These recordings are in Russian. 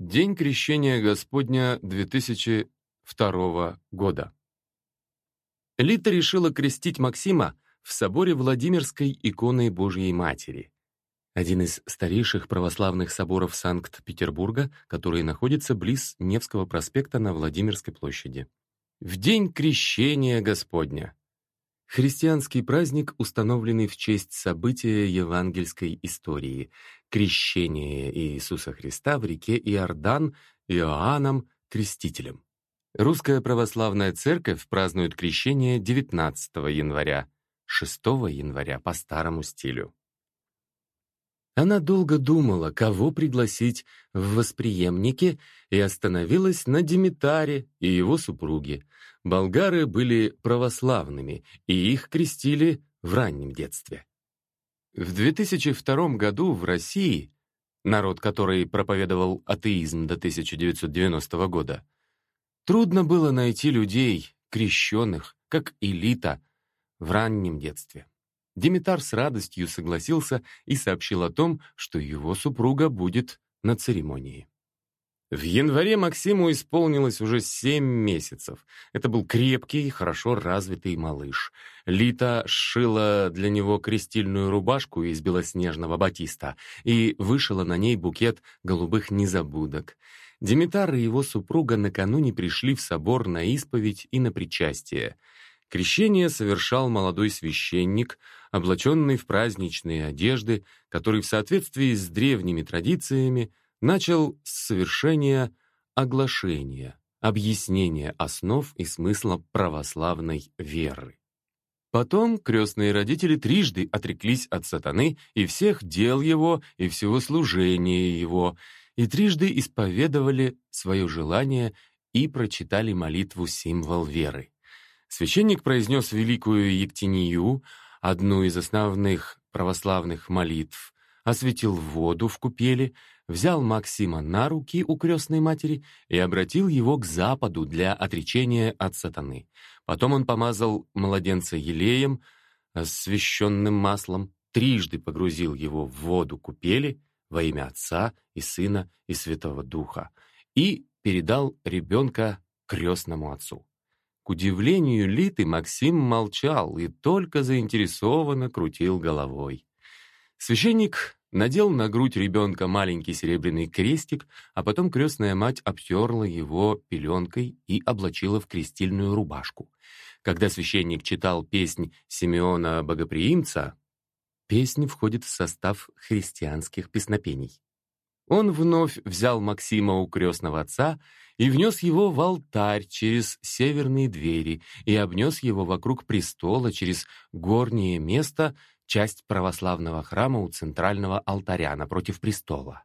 День крещения Господня 2002 года. Лита решила крестить Максима в соборе Владимирской иконы Божьей Матери, один из старейших православных соборов Санкт-Петербурга, который находится близ Невского проспекта на Владимирской площади. В день крещения Господня. Христианский праздник, установленный в честь события евангельской истории — крещения Иисуса Христа в реке Иордан Иоанном Крестителем. Русская православная церковь празднует крещение 19 января, 6 января по старому стилю. Она долго думала, кого пригласить в восприемники, и остановилась на Димитаре и его супруге. Болгары были православными, и их крестили в раннем детстве. В 2002 году в России, народ, который проповедовал атеизм до 1990 года, трудно было найти людей, крещенных, как элита, в раннем детстве. Димитар с радостью согласился и сообщил о том, что его супруга будет на церемонии. В январе Максиму исполнилось уже семь месяцев. Это был крепкий, хорошо развитый малыш. Лита сшила для него крестильную рубашку из белоснежного батиста и вышила на ней букет голубых незабудок. Димитар и его супруга накануне пришли в собор на исповедь и на причастие. Крещение совершал молодой священник, облаченный в праздничные одежды, который в соответствии с древними традициями начал с совершения оглашения, объяснения основ и смысла православной веры. Потом крестные родители трижды отреклись от сатаны и всех дел его, и всего служения его, и трижды исповедовали свое желание и прочитали молитву «Символ веры». Священник произнес великую Ектинию, одну из основных православных молитв, осветил воду в купели, взял Максима на руки у крестной матери и обратил его к западу для отречения от сатаны. Потом он помазал младенца елеем, освященным маслом, трижды погрузил его в воду купели во имя Отца и Сына и Святого Духа и передал ребенка крестному отцу. К удивлению Литы Максим молчал и только заинтересованно крутил головой. Священник надел на грудь ребенка маленький серебряный крестик, а потом крестная мать обтерла его пеленкой и облачила в крестильную рубашку. Когда священник читал песнь Симеона Богоприимца, песня входит в состав христианских песнопений. Он вновь взял Максима у крестного отца и внес его в алтарь через северные двери и обнес его вокруг престола через горнее место, часть православного храма у центрального алтаря напротив престола.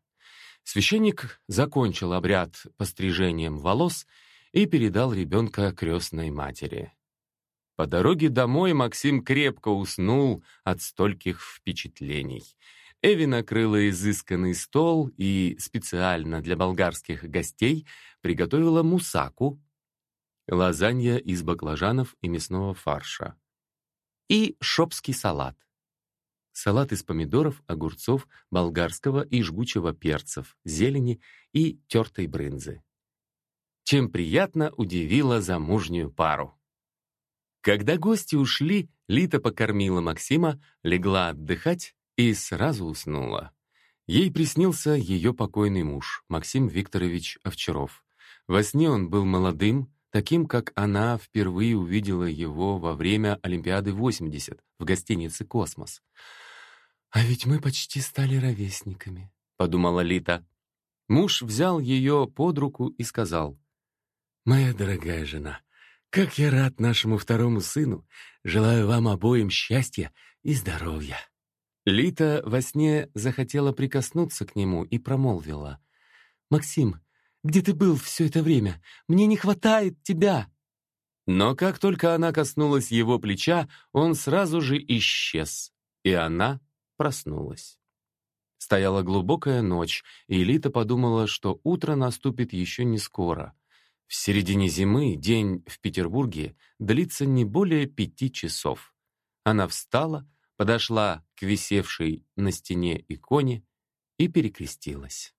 Священник закончил обряд пострижением волос и передал ребенка крестной матери. По дороге домой Максим крепко уснул от стольких впечатлений — Эви накрыла изысканный стол и специально для болгарских гостей приготовила мусаку, лазанья из баклажанов и мясного фарша, и шопский салат. Салат из помидоров, огурцов, болгарского и жгучего перцев, зелени и тертой брынзы. Чем приятно удивила замужнюю пару. Когда гости ушли, Лита покормила Максима, легла отдыхать и сразу уснула. Ей приснился ее покойный муж, Максим Викторович Овчаров. Во сне он был молодым, таким, как она впервые увидела его во время Олимпиады 80 в гостинице «Космос». «А ведь мы почти стали ровесниками», — подумала Лита. Муж взял ее под руку и сказал, «Моя дорогая жена, как я рад нашему второму сыну, желаю вам обоим счастья и здоровья». Лита во сне захотела прикоснуться к нему и промолвила. «Максим, где ты был все это время? Мне не хватает тебя!» Но как только она коснулась его плеча, он сразу же исчез, и она проснулась. Стояла глубокая ночь, и Лита подумала, что утро наступит еще не скоро. В середине зимы день в Петербурге длится не более пяти часов. Она встала, подошла к висевшей на стене иконе и перекрестилась.